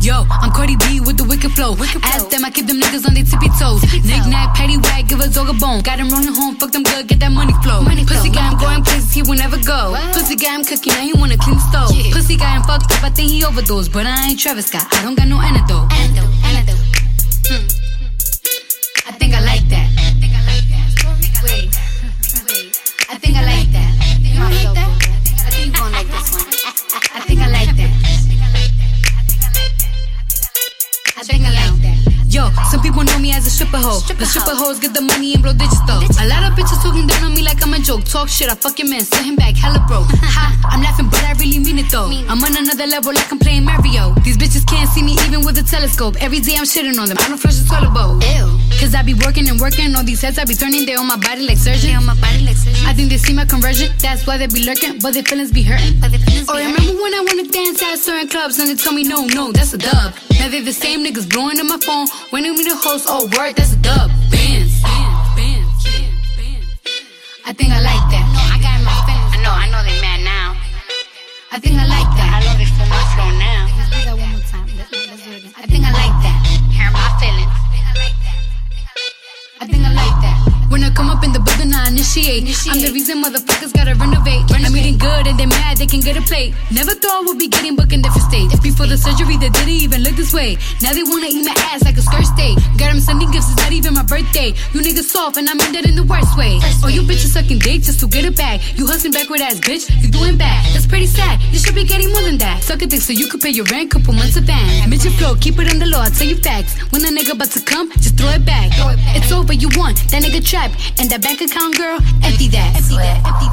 Cardi B with the wicked flow. Wicked flow. Ask them, I keep them niggas on their tippy toes. Knick knack, patty whack, give a dog a bone. Got him running home, fuck them good, get that money flow. Money flow, Pussy guy, I'm going places he will never go. What? Pussy guy, I'm cooking, now he wanna clean stove. Yeah. Pussy guy, I'm fucked up, I think he overdosed. But I ain't Travis Scott, I don't got no antidote. Antidote, Yo, some people know me as a stripper hoe. Stripper the stripper hoe. hoes get the money and blow though. A lot of bitches talking down on me like I'm a joke. Talk shit, I fuck your man, send him back, hella broke. ha, I'm laughing, but I really mean it though. Mean. I'm on another level like I'm playing Mario. These bitches can't see me even with a telescope. Every day I'm shitting on them. I don't flush the toilet bowl. Ew. Cause I be working and working on these heads. I be turning they on my body like They surgeon. on my body like surgery. I think they see my conversion. That's why they be lurking, but their feelings be hurting. But the feelings be clubs and they told me no, no, that's a dub. Now they the same niggas blowing in my phone, wanting me the host. Oh, word, that's a dub. Building, I initiate. I'm the reason motherfuckers gotta renovate. I'm eating good and they mad they can get a plate. Never thought we'd be getting booked in different states. Before the surgery, they didn't even look this way. Now they wanna eat my ass like a skirt steak. Got them sending gifts, it's not even my birthday. You niggas soft and I mean that in the worst way. Oh, you bitches sucking dick just to get it back. You hustling backward ass bitch, you doing bad. That's pretty sad. You should be getting more than that. Suck a dick so you could pay your rent, couple months of advance. Midget flow, keep it on the law, I tell you facts. When a nigga about to come, just throw it back. It's over, you won. That nigga trapped. And that bank account, girl, empty that. Empty that, empty that.